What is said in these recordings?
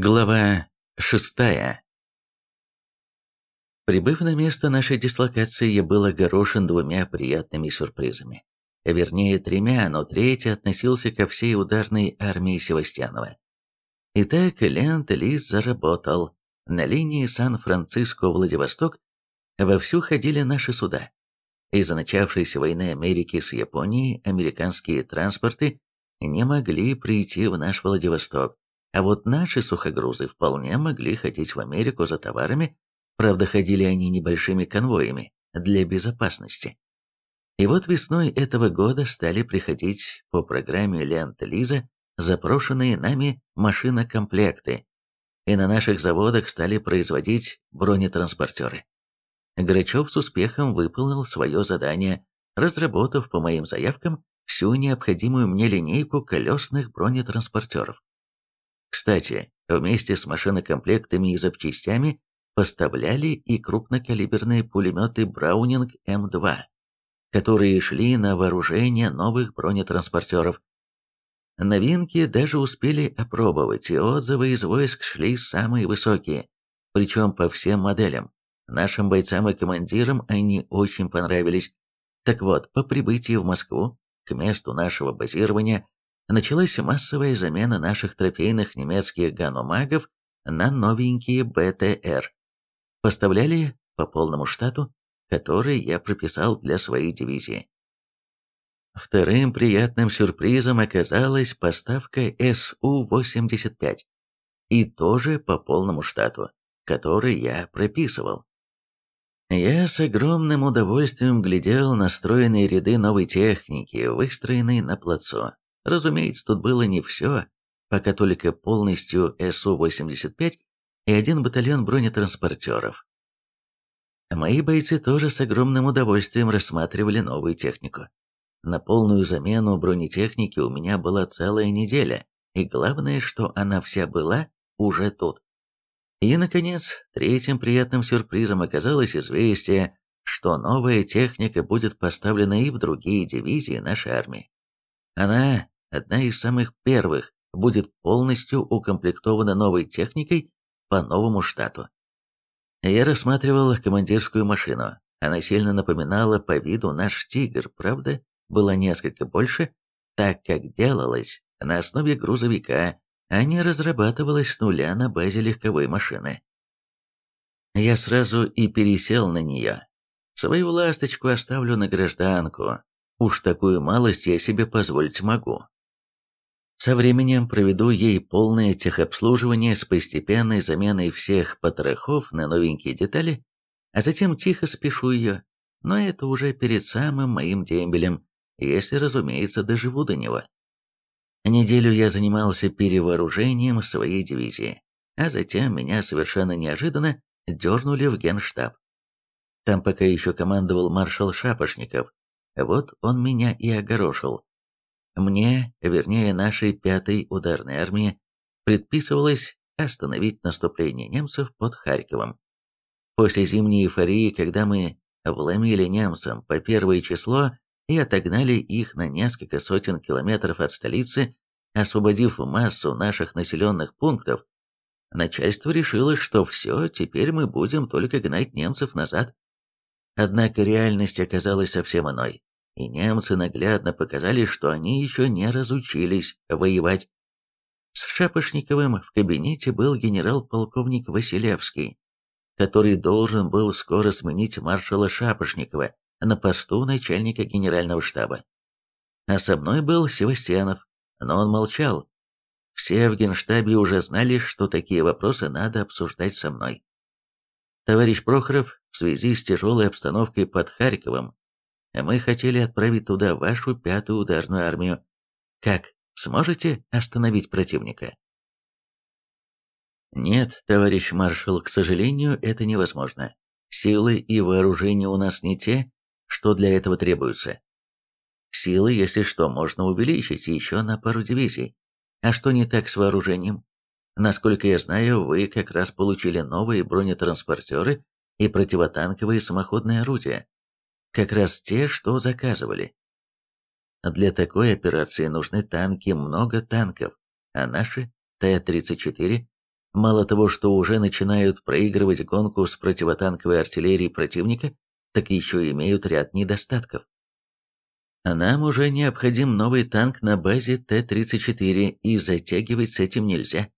Глава шестая. Прибыв на место нашей дислокации, я был огорошен двумя приятными сюрпризами. Вернее, тремя, но третий относился ко всей ударной армии Севастьянова. Итак, Лент-Лиз заработал. На линии Сан-Франциско-Владивосток вовсю ходили наши суда. Из-за начавшейся войны Америки с Японией американские транспорты не могли прийти в наш Владивосток, а вот наши сухогрузы вполне могли ходить в Америку за товарами, правда, ходили они небольшими конвоями для безопасности. И вот весной этого года стали приходить по программе Лента-Лиза запрошенные нами машинокомплекты, и на наших заводах стали производить бронетранспортеры. Грачев с успехом выполнил свое задание, разработав по моим заявкам всю необходимую мне линейку колесных бронетранспортеров. Кстати, вместе с машинокомплектами и запчастями поставляли и крупнокалиберные пулеметы Браунинг М2, которые шли на вооружение новых бронетранспортеров. Новинки даже успели опробовать, и отзывы из войск шли самые высокие, причем по всем моделям. Нашим бойцам и командирам они очень понравились. Так вот, по прибытии в Москву, к месту нашего базирования, началась массовая замена наших трофейных немецких ганомагов на новенькие БТР. Поставляли по полному штату, который я прописал для своей дивизии. Вторым приятным сюрпризом оказалась поставка СУ-85, и тоже по полному штату, который я прописывал. Я с огромным удовольствием глядел на стройные ряды новой техники, выстроенной на плацу, Разумеется, тут было не все, пока только полностью СУ-85 и один батальон бронетранспортеров. Мои бойцы тоже с огромным удовольствием рассматривали новую технику. На полную замену бронетехники у меня была целая неделя, и главное, что она вся была уже тут. И, наконец, третьим приятным сюрпризом оказалось известие, что новая техника будет поставлена и в другие дивизии нашей армии. Она одна из самых первых, будет полностью укомплектована новой техникой по новому штату. Я рассматривал командирскую машину. Она сильно напоминала по виду наш «Тигр», правда, была несколько больше, так как делалась на основе грузовика, а не разрабатывалась с нуля на базе легковой машины. Я сразу и пересел на нее. Свою ласточку оставлю на гражданку. Уж такую малость я себе позволить могу. Со временем проведу ей полное техобслуживание с постепенной заменой всех потрохов на новенькие детали, а затем тихо спешу ее, но это уже перед самым моим дембелем, если, разумеется, доживу до него. Неделю я занимался перевооружением своей дивизии, а затем меня совершенно неожиданно дернули в генштаб. Там пока еще командовал маршал Шапошников, вот он меня и огорошил. Мне, вернее нашей пятой ударной армии, предписывалось остановить наступление немцев под Харьковом. После зимней эйфории, когда мы вломили немцам по первое число и отогнали их на несколько сотен километров от столицы, освободив массу наших населенных пунктов, начальство решило, что все, теперь мы будем только гнать немцев назад. Однако реальность оказалась совсем иной и немцы наглядно показали, что они еще не разучились воевать. С Шапошниковым в кабинете был генерал-полковник Василевский, который должен был скоро сменить маршала Шапошникова на посту начальника генерального штаба. А со мной был Севастьянов, но он молчал. Все в генштабе уже знали, что такие вопросы надо обсуждать со мной. Товарищ Прохоров в связи с тяжелой обстановкой под Харьковом мы хотели отправить туда вашу пятую ударную армию. Как, сможете остановить противника? Нет, товарищ маршал, к сожалению, это невозможно. Силы и вооружение у нас не те, что для этого требуются. Силы, если что, можно увеличить еще на пару дивизий. А что не так с вооружением? Насколько я знаю, вы как раз получили новые бронетранспортеры и противотанковые самоходные орудия как раз те, что заказывали. Для такой операции нужны танки, много танков, а наши Т-34 Мало того, что уже начинают проигрывать гонку с противотанковой артиллерией противника, так еще имеют ряд недостатков. Нам уже необходим новый танк на базе Т-34, и затягивать с этим нельзя.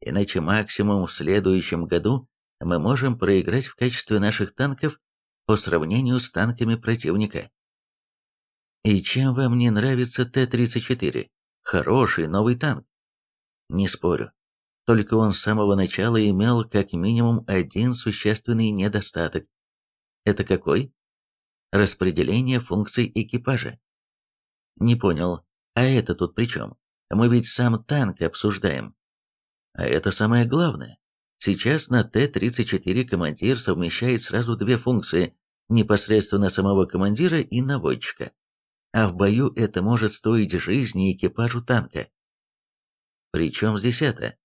Иначе максимум в следующем году мы можем проиграть в качестве наших танков по сравнению с танками противника. И чем вам не нравится Т-34? Хороший новый танк. Не спорю. Только он с самого начала имел как минимум один существенный недостаток. Это какой? Распределение функций экипажа. Не понял, а это тут при чем? Мы ведь сам танк обсуждаем. А это самое главное. Сейчас на Т-34 командир совмещает сразу две функции, непосредственно самого командира и наводчика. А в бою это может стоить жизни экипажу танка. Причем здесь это?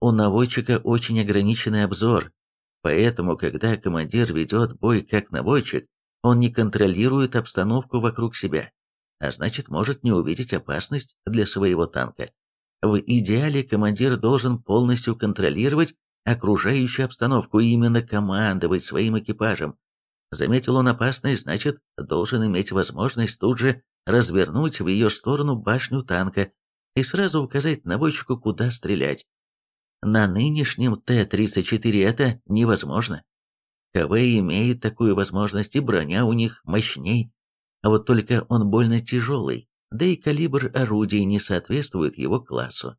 У наводчика очень ограниченный обзор, поэтому, когда командир ведет бой как наводчик, он не контролирует обстановку вокруг себя, а значит может не увидеть опасность для своего танка. В идеале командир должен полностью контролировать окружающую обстановку и именно командовать своим экипажем. Заметил он опасность, значит, должен иметь возможность тут же развернуть в ее сторону башню танка и сразу указать наводчику, куда стрелять. На нынешнем Т-34 это невозможно. КВ имеет такую возможность, и броня у них мощней, а вот только он больно тяжелый, да и калибр орудий не соответствует его классу.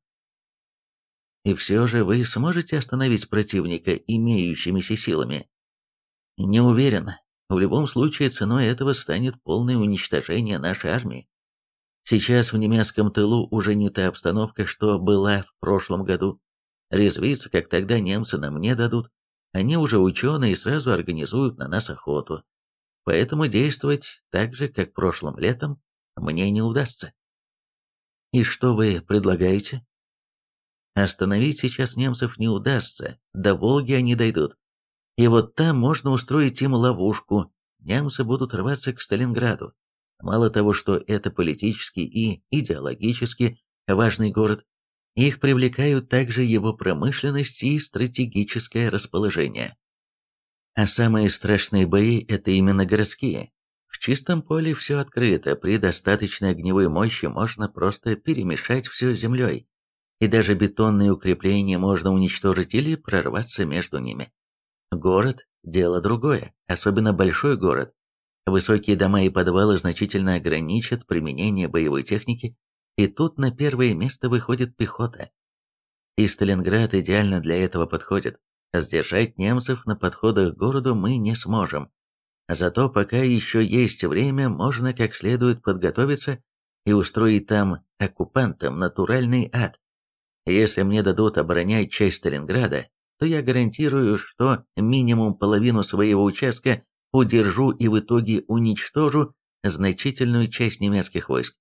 И все же вы сможете остановить противника имеющимися силами? Не уверен. В любом случае ценой этого станет полное уничтожение нашей армии. Сейчас в немецком тылу уже не та обстановка, что была в прошлом году. Резвиться, как тогда немцы нам не дадут. Они уже ученые и сразу организуют на нас охоту. Поэтому действовать так же, как прошлым летом, мне не удастся. И что вы предлагаете? Остановить сейчас немцев не удастся, до Волги они дойдут. И вот там можно устроить им ловушку, немцы будут рваться к Сталинграду. Мало того, что это политически и идеологически важный город, их привлекают также его промышленность и стратегическое расположение. А самые страшные бои – это именно городские. В чистом поле все открыто, при достаточной огневой мощи можно просто перемешать все землей. И даже бетонные укрепления можно уничтожить или прорваться между ними. Город – дело другое, особенно большой город. Высокие дома и подвалы значительно ограничат применение боевой техники, и тут на первое место выходит пехота. И Сталинград идеально для этого подходит. Сдержать немцев на подходах к городу мы не сможем. Зато пока еще есть время, можно как следует подготовиться и устроить там оккупантам натуральный ад. Если мне дадут оборонять часть Сталинграда, то я гарантирую, что минимум половину своего участка удержу и в итоге уничтожу значительную часть немецких войск.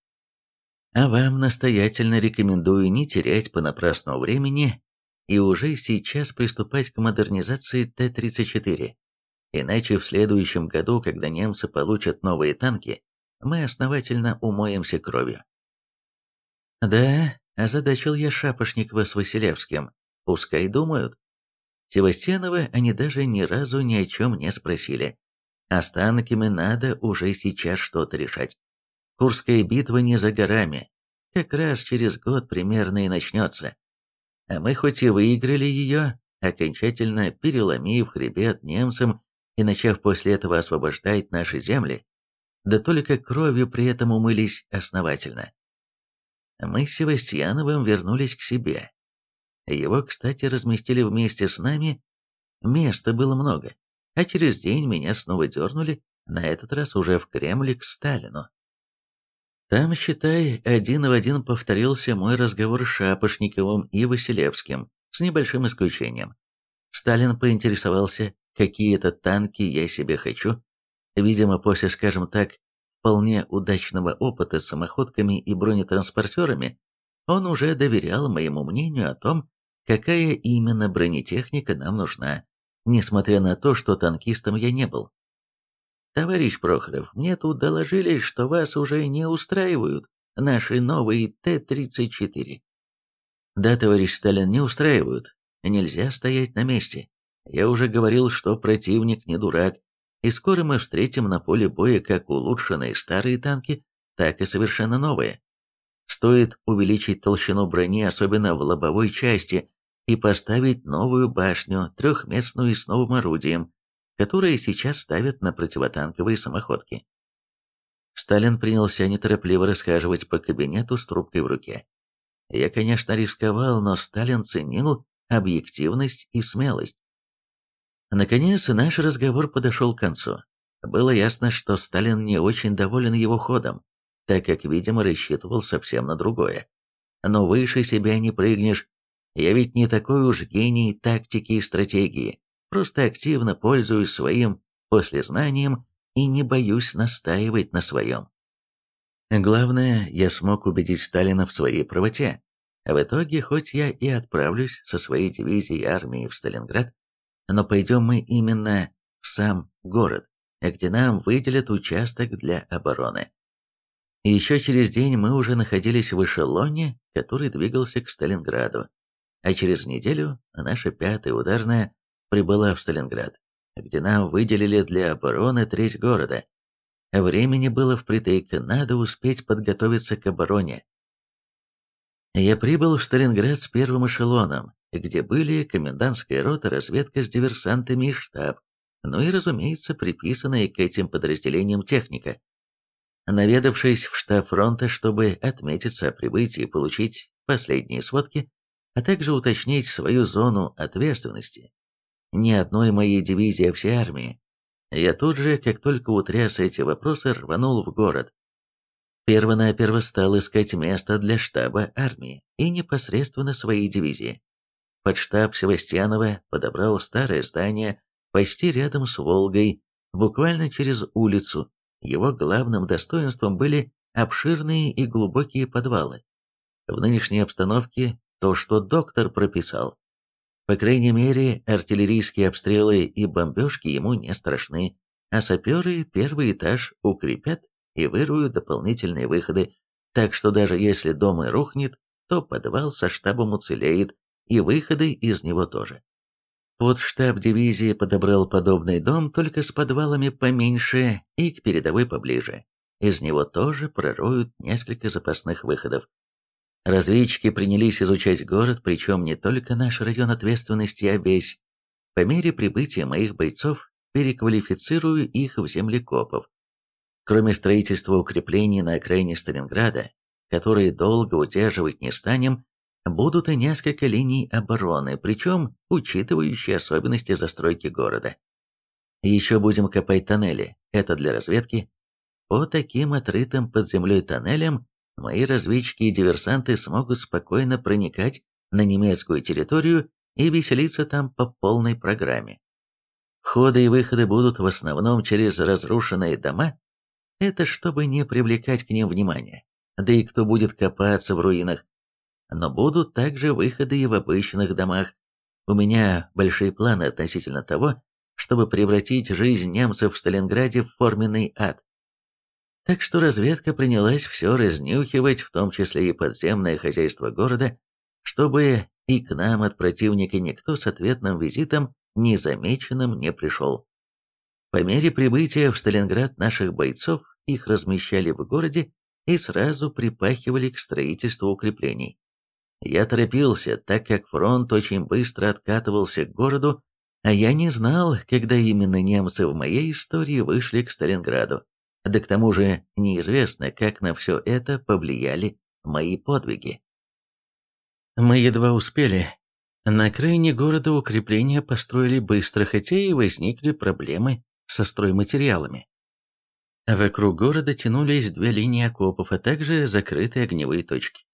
А вам настоятельно рекомендую не терять понапрасну времени и уже сейчас приступать к модернизации Т-34. Иначе в следующем году, когда немцы получат новые танки, мы основательно умоемся кровью. Да, озадачил я Шапошникова с Василевским. Пускай думают. Севастьянова они даже ни разу ни о чем не спросили. А с танками надо уже сейчас что-то решать. Курская битва не за горами. Как раз через год примерно и начнется. А мы хоть и выиграли ее, окончательно переломив хребет немцам и начав после этого освобождать наши земли, да только кровью при этом умылись основательно. Мы с Севастьяновым вернулись к себе. Его, кстати, разместили вместе с нами. Места было много, а через день меня снова дернули, на этот раз уже в Кремле к Сталину. Там, считай, один в один повторился мой разговор с Шапошниковым и Василевским, с небольшим исключением. Сталин поинтересовался, какие это танки я себе хочу. Видимо, после, скажем так, вполне удачного опыта с самоходками и бронетранспортерами, он уже доверял моему мнению о том, какая именно бронетехника нам нужна, несмотря на то, что танкистом я не был. «Товарищ Прохоров, мне тут доложили, что вас уже не устраивают наши новые Т-34». «Да, товарищ Сталин, не устраивают. нельзя стоять на месте. Я уже говорил, что противник не дурак, и скоро мы встретим на поле боя как улучшенные старые танки, так и совершенно новые. Стоит увеличить толщину брони, особенно в лобовой части, и поставить новую башню, трехместную и с новым орудием, которые сейчас ставят на противотанковые самоходки. Сталин принялся неторопливо расхаживать по кабинету с трубкой в руке. Я, конечно, рисковал, но Сталин ценил объективность и смелость. Наконец, наш разговор подошел к концу. Было ясно, что Сталин не очень доволен его ходом, так как, видимо, рассчитывал совсем на другое. Но выше себя не прыгнешь. Я ведь не такой уж гений тактики и стратегии, просто активно пользуюсь своим послезнанием и не боюсь настаивать на своем. Главное, я смог убедить Сталина в своей правоте. В итоге, хоть я и отправлюсь со своей дивизией армии в Сталинград, но пойдем мы именно в сам город, где нам выделят участок для обороны. Еще через день мы уже находились в эшелоне, который двигался к Сталинграду, а через неделю наша пятая ударная прибыла в Сталинград, где нам выделили для обороны треть города. Времени было впритык, надо успеть подготовиться к обороне. Я прибыл в Сталинград с первым эшелоном, где были комендантская рота, разведка с диверсантами и штаб, ну и, разумеется, приписанная к этим подразделениям техника. Наведавшись в штаб фронта, чтобы отметиться о прибытии и получить последние сводки, а также уточнить свою зону ответственности, ни одной моей дивизии, а всей армии, я тут же, как только утряс эти вопросы, рванул в город. Первонаперво стал искать место для штаба армии и непосредственно своей дивизии. Под штаб Севастьянова подобрал старое здание почти рядом с Волгой, буквально через улицу. Его главным достоинством были обширные и глубокие подвалы. В нынешней обстановке то, что доктор прописал. По крайней мере, артиллерийские обстрелы и бомбежки ему не страшны, а саперы первый этаж укрепят и выруют дополнительные выходы, так что даже если дом и рухнет, то подвал со штабом уцелеет, и выходы из него тоже. Под штаб дивизии подобрал подобный дом, только с подвалами поменьше и к передовой поближе. Из него тоже пророют несколько запасных выходов. Разведчики принялись изучать город, причем не только наш район ответственности, а весь. По мере прибытия моих бойцов переквалифицирую их в землекопов. Кроме строительства укреплений на окраине Сталинграда, которые долго удерживать не станем, будут и несколько линий обороны, причем учитывающие особенности застройки города. Еще будем копать тоннели, это для разведки. По таким отрытым под землей тоннелям мои разведчики и диверсанты смогут спокойно проникать на немецкую территорию и веселиться там по полной программе. Входы и выходы будут в основном через разрушенные дома. Это чтобы не привлекать к ним внимания. Да и кто будет копаться в руинах, но будут также выходы и в обычных домах. У меня большие планы относительно того, чтобы превратить жизнь немцев в Сталинграде в форменный ад. Так что разведка принялась все разнюхивать, в том числе и подземное хозяйство города, чтобы и к нам от противника никто с ответным визитом незамеченным не пришел. По мере прибытия в Сталинград наших бойцов их размещали в городе и сразу припахивали к строительству укреплений. Я торопился, так как фронт очень быстро откатывался к городу, а я не знал, когда именно немцы в моей истории вышли к Сталинграду. Да к тому же неизвестно, как на все это повлияли мои подвиги. Мы едва успели. На окраине города укрепления построили быстро, хотя и возникли проблемы со стройматериалами. Вокруг города тянулись две линии окопов, а также закрытые огневые точки.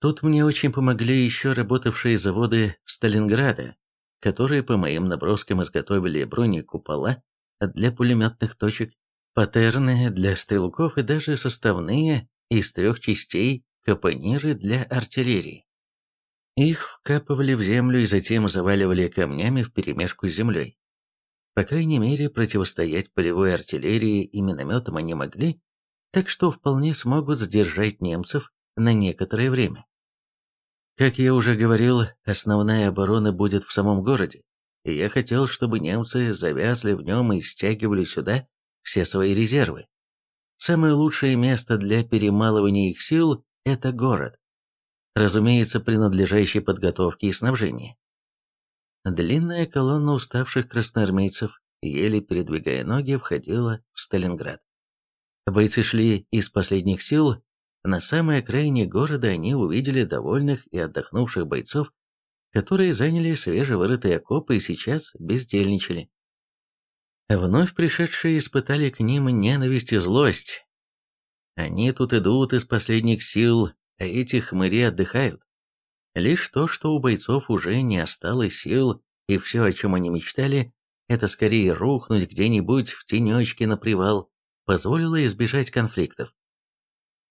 Тут мне очень помогли еще работавшие заводы Сталинграда, которые по моим наброскам изготовили бронекупола для пулеметных точек, паттерны для стрелков и даже составные из трех частей капониры для артиллерии. Их вкапывали в землю и затем заваливали камнями вперемешку с землей. По крайней мере, противостоять полевой артиллерии и минометам они могли, так что вполне смогут сдержать немцев на некоторое время. Как я уже говорил, основная оборона будет в самом городе, и я хотел, чтобы немцы завязли в нем и стягивали сюда все свои резервы. Самое лучшее место для перемалывания их сил – это город. Разумеется, принадлежащий подготовке и снабжению. Длинная колонна уставших красноармейцев, еле передвигая ноги, входила в Сталинград. Бойцы шли из последних сил. На самой окраине города они увидели довольных и отдохнувших бойцов, которые заняли свежевырытые окопы и сейчас бездельничали. Вновь пришедшие испытали к ним ненависть и злость. Они тут идут из последних сил, а эти хмыри отдыхают. Лишь то, что у бойцов уже не осталось сил, и все, о чем они мечтали, это скорее рухнуть где-нибудь в тенечке на привал, позволило избежать конфликтов.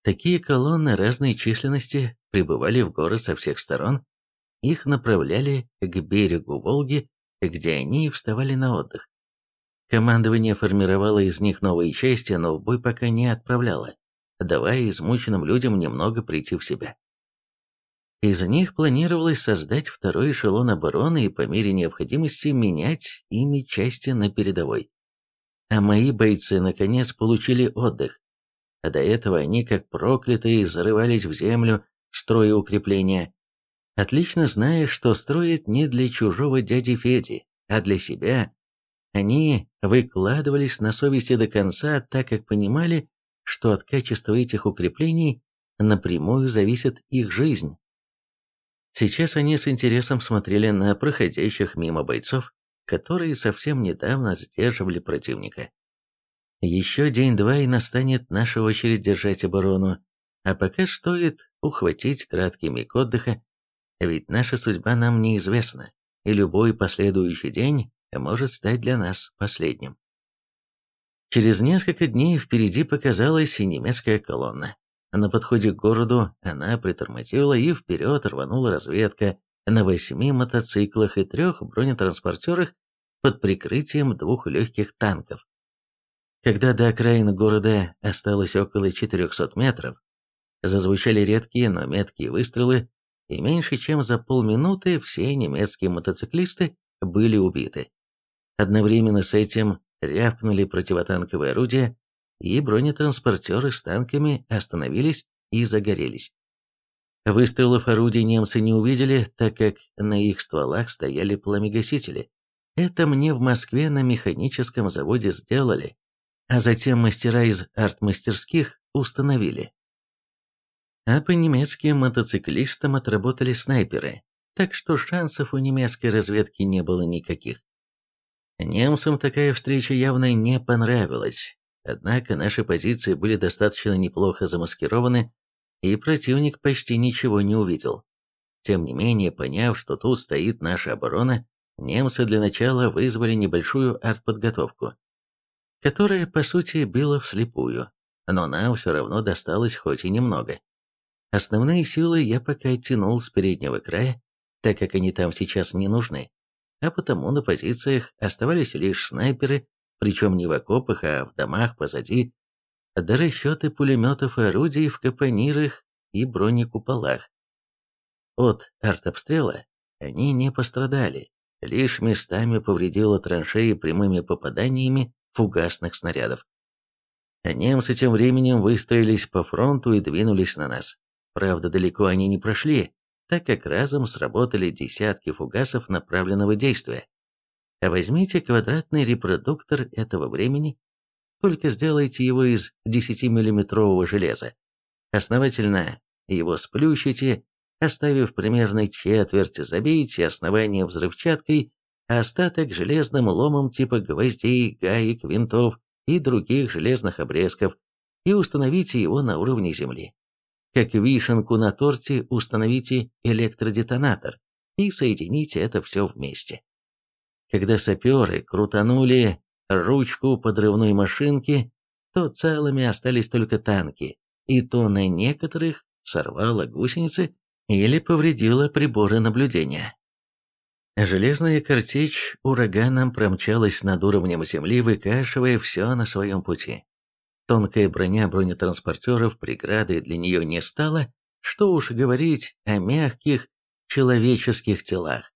Такие колонны разной численности прибывали в город со всех сторон, их направляли к берегу Волги, где они вставали на отдых. Командование формировало из них новые части, но в бой пока не отправляло, давая измученным людям немного прийти в себя. Из них планировалось создать второй эшелон обороны и по мере необходимости менять ими части на передовой. А мои бойцы наконец получили отдых. А до этого они, как проклятые, зарывались в землю, строя укрепления, отлично зная, что строят не для чужого дяди Феди, а для себя. Они выкладывались на совести до конца, так как понимали, что от качества этих укреплений напрямую зависит их жизнь. Сейчас они с интересом смотрели на проходящих мимо бойцов, которые совсем недавно сдерживали противника. Еще день-два и настанет наша очередь держать оборону, а пока стоит ухватить краткий миг отдыха, ведь наша судьба нам неизвестна, и любой последующий день может стать для нас последним. Через несколько дней впереди показалась и немецкая колонна. На подходе к городу она притормозила и вперед рванула разведка на восьми мотоциклах и трех бронетранспортерах под прикрытием двух легких танков. Когда до окраины города осталось около 400 метров, зазвучали редкие, но меткие выстрелы, и меньше чем за полминуты все немецкие мотоциклисты были убиты. Одновременно с этим рявкнули противотанковые орудия, и бронетранспортеры с танками остановились и загорелись. Выстрелов орудий немцы не увидели, так как на их стволах стояли пламегасители. Это мне в Москве на механическом заводе сделали, а затем мастера из артмастерских установили. А по немецким мотоциклистам отработали снайперы, так что шансов у немецкой разведки не было никаких. Немцам такая встреча явно не понравилась, Однако наши позиции были достаточно неплохо замаскированы, и противник почти ничего не увидел. Тем не менее, поняв, что тут стоит наша оборона, немцы для начала вызвали небольшую артподготовку, которая, по сути, била вслепую, но нам все равно досталось хоть и немного. Основные силы я пока оттянул с переднего края, так как они там сейчас не нужны, а потому на позициях оставались лишь снайперы причем не в окопах, а в домах позади, до расчеты пулеметов и орудий в капонирах и бронекуполах. От артобстрела они не пострадали, лишь местами повредило траншеи прямыми попаданиями фугасных снарядов. А немцы тем временем выстроились по фронту и двинулись на нас. Правда, далеко они не прошли, так как разом сработали десятки фугасов направленного действия. А возьмите квадратный репродуктор этого времени, только сделайте его из 10-миллиметрового железа. Основательно его сплющите, оставив примерно четверть, забейте основание взрывчаткой, а остаток железным ломом типа гвоздей, гаек, винтов и других железных обрезков и установите его на уровне земли. Как вишенку на торте установите электродетонатор и соедините это все вместе когда саперы крутанули ручку подрывной машинки, то целыми остались только танки, и то на некоторых сорвало гусеницы или повредило приборы наблюдения. Железная картечь ураганом промчалась над уровнем земли, выкашивая все на своем пути. Тонкая броня бронетранспортеров преградой для нее не стала, что уж говорить о мягких человеческих телах.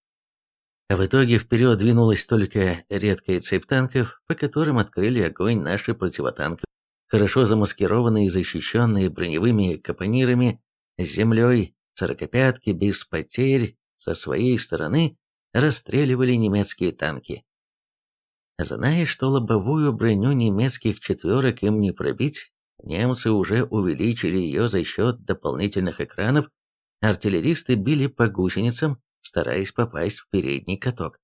В итоге вперед двинулась только редкая цепь танков, по которым открыли огонь наши противотанковые, хорошо замаскированные и защищенные броневыми капонирами, с землей, сорокопятки без потерь со своей стороны расстреливали немецкие танки. Зная, что лобовую броню немецких четверок им не пробить, немцы уже увеличили ее за счет дополнительных экранов, артиллеристы били по гусеницам, стараясь попасть в передний каток.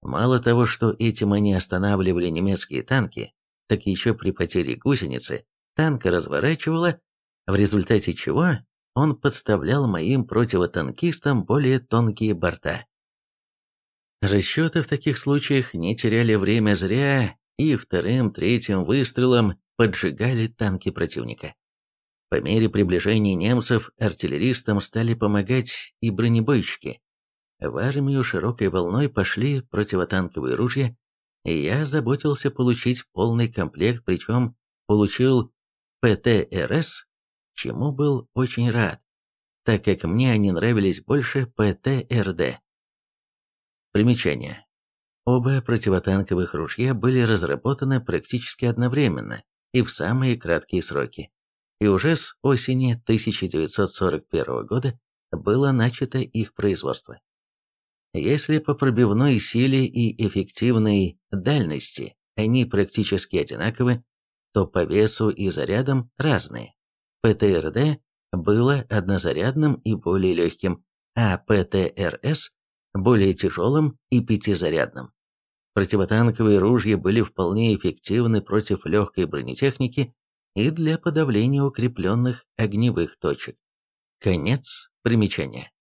Мало того, что этим они останавливали немецкие танки, так еще при потере гусеницы танка разворачивало, в результате чего он подставлял моим противотанкистам более тонкие борта. Расчеты в таких случаях не теряли время зря и вторым-третьим выстрелом поджигали танки противника. По мере приближения немцев артиллеристам стали помогать и бронебойщики. В армию широкой волной пошли противотанковые ружья, и я заботился получить полный комплект, причем получил ПТРС, чему был очень рад, так как мне они нравились больше ПТРД. Примечание. Оба противотанковых ружья были разработаны практически одновременно и в самые краткие сроки. И уже с осени 1941 года было начато их производство. Если по пробивной силе и эффективной дальности они практически одинаковы, то по весу и зарядам разные. ПТРД было однозарядным и более легким, а ПТРС более тяжелым и пятизарядным. Противотанковые ружья были вполне эффективны против легкой бронетехники и для подавления укрепленных огневых точек. Конец примечания.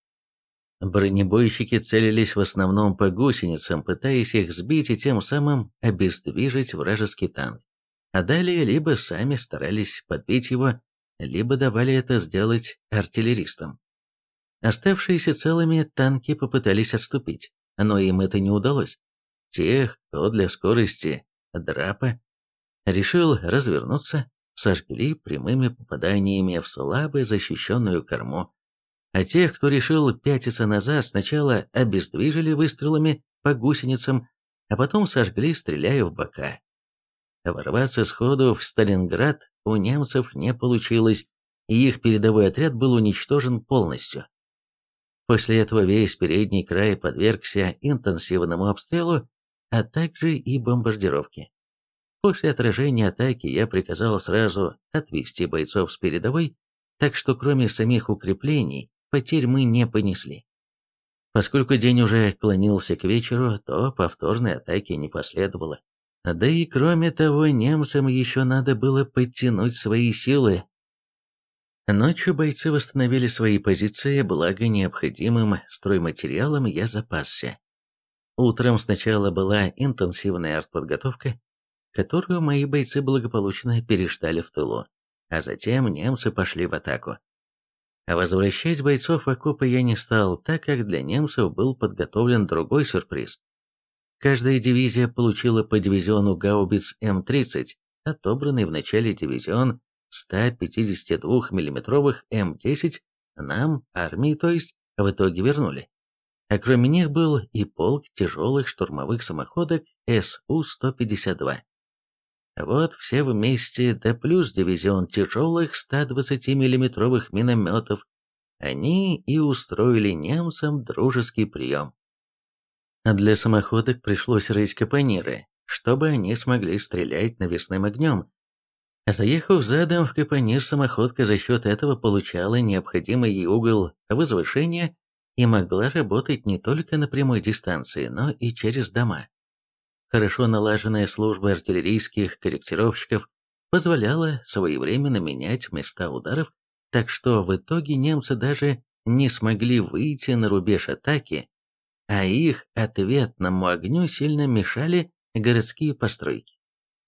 Бронебойщики целились в основном по гусеницам, пытаясь их сбить и тем самым обездвижить вражеский танк. А далее либо сами старались подбить его, либо давали это сделать артиллеристам. Оставшиеся целыми танки попытались отступить, но им это не удалось. Тех, кто для скорости драпа решил развернуться, сожгли прямыми попаданиями в слабо защищенную корму, а тех, кто решил пятиться назад, сначала обездвижили выстрелами по гусеницам, а потом сожгли, стреляя в бока. Ворваться сходу в Сталинград у немцев не получилось, и их передовой отряд был уничтожен полностью. После этого весь передний край подвергся интенсивному обстрелу, а также и бомбардировке. После отражения атаки я приказал сразу отвести бойцов с передовой, так что кроме самих укреплений, потерь мы не понесли. Поскольку день уже клонился к вечеру, то повторной атаки не последовало. Да и кроме того, немцам еще надо было подтянуть свои силы, Ночью бойцы восстановили свои позиции, благо необходимым стройматериалом я запасся. Утром сначала была интенсивная артподготовка, которую мои бойцы благополучно переждали в тылу, а затем немцы пошли в атаку. А возвращать бойцов в окопы я не стал, так как для немцев был подготовлен другой сюрприз. Каждая дивизия получила по дивизиону гаубиц М-30, отобранный в начале дивизион 152 миллиметровых М10 нам, армии то есть, в итоге вернули. А кроме них был и полк тяжелых штурмовых самоходок СУ-152. Вот все вместе, да плюс дивизион тяжелых 120 миллиметровых минометов, они и устроили немцам дружеский прием. Для самоходок пришлось рыть капониры, чтобы они смогли стрелять навесным огнем, Заехав задом в капонир, самоходка за счет этого получала необходимый ей угол возвышения и могла работать не только на прямой дистанции, но и через дома. Хорошо налаженная служба артиллерийских корректировщиков позволяла своевременно менять места ударов, так что в итоге немцы даже не смогли выйти на рубеж атаки, а их ответному огню сильно мешали городские постройки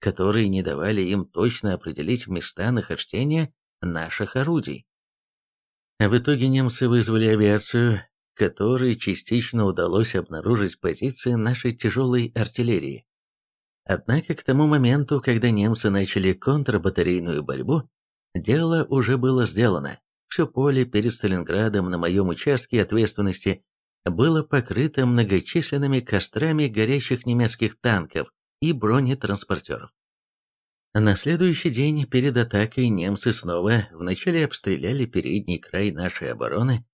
которые не давали им точно определить места нахождения наших орудий. В итоге немцы вызвали авиацию, которой частично удалось обнаружить позиции нашей тяжелой артиллерии. Однако к тому моменту, когда немцы начали контрбатарейную борьбу, дело уже было сделано. все поле перед Сталинградом на моем участке ответственности было покрыто многочисленными кострами горящих немецких танков и бронетранспортеров. На следующий день перед атакой немцы снова вначале обстреляли передний край нашей обороны,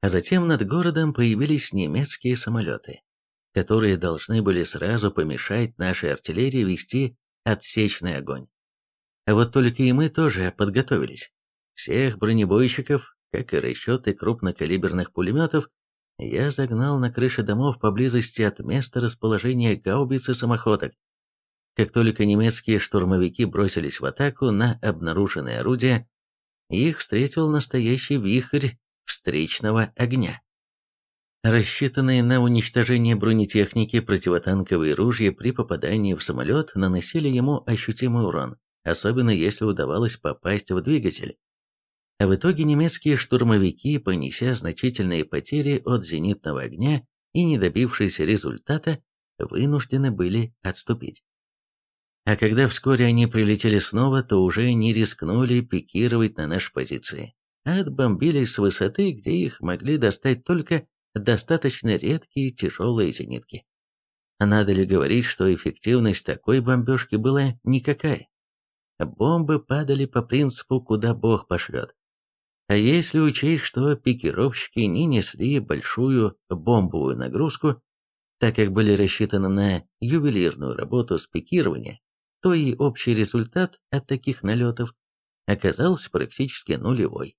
а затем над городом появились немецкие самолеты, которые должны были сразу помешать нашей артиллерии вести отсечный огонь. А вот только и мы тоже подготовились. Всех бронебойщиков, как и расчеты крупнокалиберных пулеметов, я загнал на крыши домов поблизости от места расположения гаубиц и самоходок. Как только немецкие штурмовики бросились в атаку на обнаруженные орудия, их встретил настоящий вихрь встречного огня. Рассчитанные на уничтожение бронетехники противотанковые ружья при попадании в самолет наносили ему ощутимый урон, особенно если удавалось попасть в двигатель. А в итоге немецкие штурмовики, понеся значительные потери от зенитного огня и не добившись результата, вынуждены были отступить. А когда вскоре они прилетели снова, то уже не рискнули пикировать на наши позиции, а отбомбились с высоты, где их могли достать только достаточно редкие тяжелые зенитки. Надо ли говорить, что эффективность такой бомбежки была никакая? Бомбы падали по принципу «куда Бог пошлет». А если учесть, что пикировщики не несли большую бомбовую нагрузку, так как были рассчитаны на ювелирную работу с пикирования, то и общий результат от таких налетов оказался практически нулевой.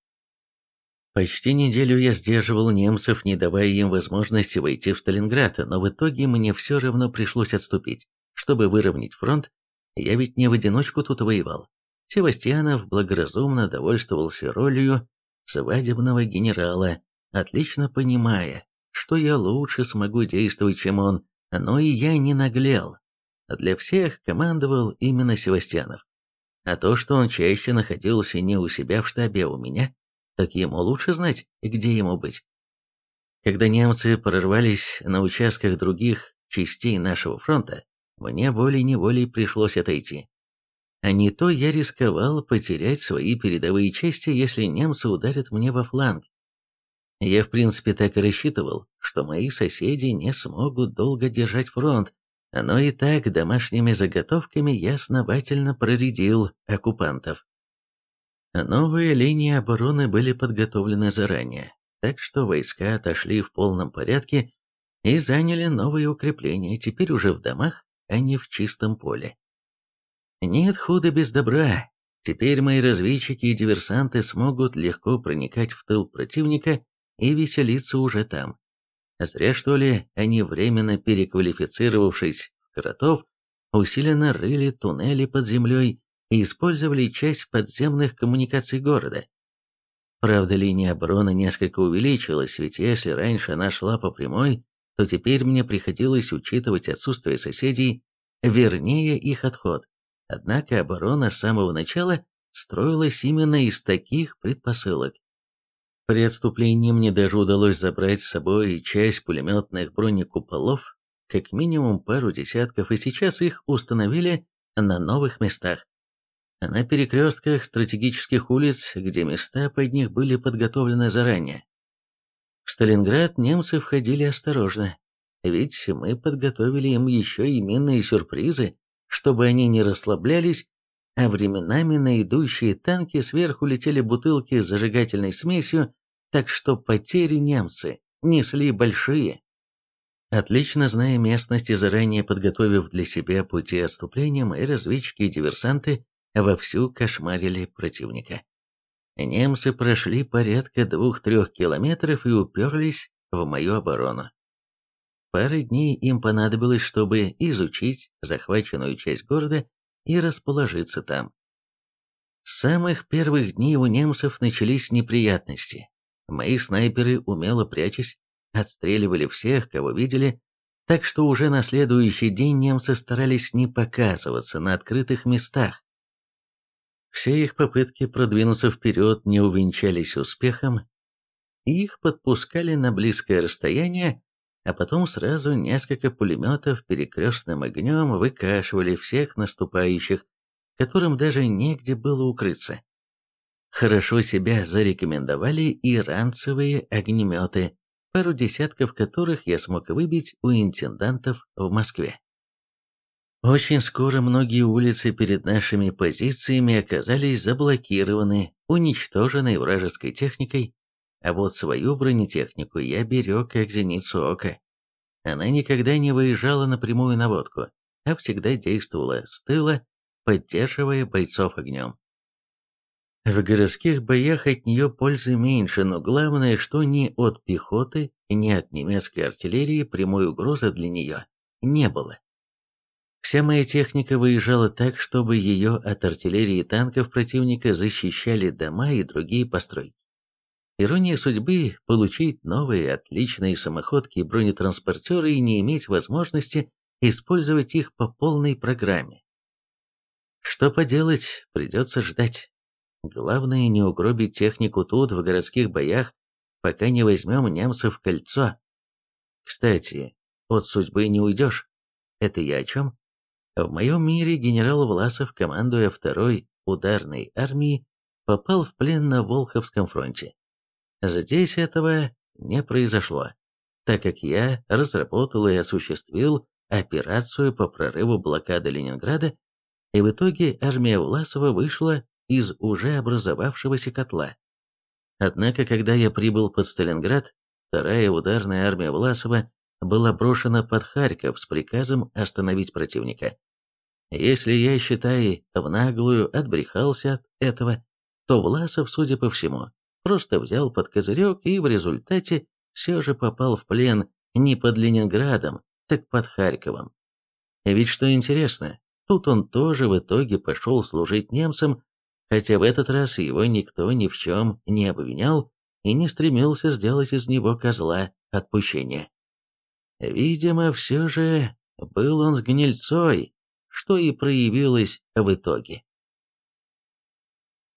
Почти неделю я сдерживал немцев, не давая им возможности войти в Сталинград, но в итоге мне все равно пришлось отступить. Чтобы выровнять фронт, я ведь не в одиночку тут воевал. Севастьянов благоразумно довольствовался ролью свадебного генерала, отлично понимая, что я лучше смогу действовать, чем он, но и я не наглел. Для всех командовал именно Севастьянов. А то, что он чаще находился не у себя в штабе, а у меня, так ему лучше знать, где ему быть. Когда немцы прорвались на участках других частей нашего фронта, мне волей-неволей пришлось отойти. А не то я рисковал потерять свои передовые части, если немцы ударят мне во фланг. Я в принципе так и рассчитывал, что мои соседи не смогут долго держать фронт, но и так домашними заготовками я основательно проредил оккупантов. Новые линии обороны были подготовлены заранее, так что войска отошли в полном порядке и заняли новые укрепления, теперь уже в домах, а не в чистом поле. Нет худа без добра. Теперь мои разведчики и диверсанты смогут легко проникать в тыл противника и веселиться уже там. Зря, что ли, они, временно переквалифицировавшись в кротов, усиленно рыли туннели под землей и использовали часть подземных коммуникаций города. Правда, линия обороны несколько увеличилась, ведь если раньше она шла по прямой, то теперь мне приходилось учитывать отсутствие соседей, вернее их отход. Однако оборона с самого начала строилась именно из таких предпосылок. При отступлении мне даже удалось забрать с собой часть пулеметных бронекуполов, как минимум пару десятков, и сейчас их установили на новых местах на перекрестках стратегических улиц, где места под них были подготовлены заранее. В Сталинград немцы входили осторожно, ведь мы подготовили им еще и минные сюрпризы, чтобы они не расслаблялись, а временами на идущие танки сверху летели бутылки с зажигательной смесью, так что потери немцы несли большие. Отлично зная местность и заранее подготовив для себя пути отступления, мои разведчики и диверсанты вовсю кошмарили противника. Немцы прошли порядка двух-трех километров и уперлись в мою оборону. Пары дней им понадобилось, чтобы изучить захваченную часть города и расположиться там. С самых первых дней у немцев начались неприятности. Мои снайперы, умело прячась, отстреливали всех, кого видели, так что уже на следующий день немцы старались не показываться на открытых местах, все их попытки продвинуться вперед не увенчались успехом, их подпускали на близкое расстояние, а потом сразу несколько пулеметов перекрестным огнем выкашивали всех наступающих, которым даже негде было укрыться. Хорошо себя зарекомендовали и ранцевые огнеметы, пару десятков которых я смог выбить у интендантов в Москве. Очень скоро многие улицы перед нашими позициями оказались заблокированы, уничтожены вражеской техникой, а вот свою бронетехнику я берег как зеницу ока. Она никогда не выезжала на прямую наводку, а всегда действовала с тыла, поддерживая бойцов огнем. В городских боях от нее пользы меньше, но главное, что ни от пехоты, ни от немецкой артиллерии прямой угрозы для нее не было. Вся моя техника выезжала так, чтобы ее от артиллерии и танков противника защищали дома и другие постройки. Ирония судьбы – получить новые отличные самоходки и бронетранспортеры и не иметь возможности использовать их по полной программе. Что поделать, придется ждать. Главное не угробить технику тут, в городских боях, пока не возьмем немцев в кольцо. Кстати, от судьбы не уйдешь. Это я о чем? В моем мире генерал Власов, командуя второй ударной армией, попал в плен на Волховском фронте. Здесь этого не произошло, так как я разработал и осуществил операцию по прорыву блокады Ленинграда, и в итоге армия Власова вышла из уже образовавшегося котла. Однако, когда я прибыл под Сталинград, вторая ударная армия Власова была брошена под Харьков с приказом остановить противника. Если я, считай, в наглую отбрехался от этого, то Власов, судя по всему, просто взял под козырек и в результате все же попал в плен не под Ленинградом, так под Харьковом. Ведь что интересно, тут он тоже в итоге пошел служить немцам, хотя в этот раз его никто ни в чем не обвинял и не стремился сделать из него козла отпущения. Видимо, все же был он с гнильцой, что и проявилось в итоге.